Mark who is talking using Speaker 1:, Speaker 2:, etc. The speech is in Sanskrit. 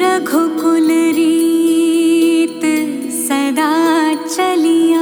Speaker 1: रघुलीत सदा चलिया।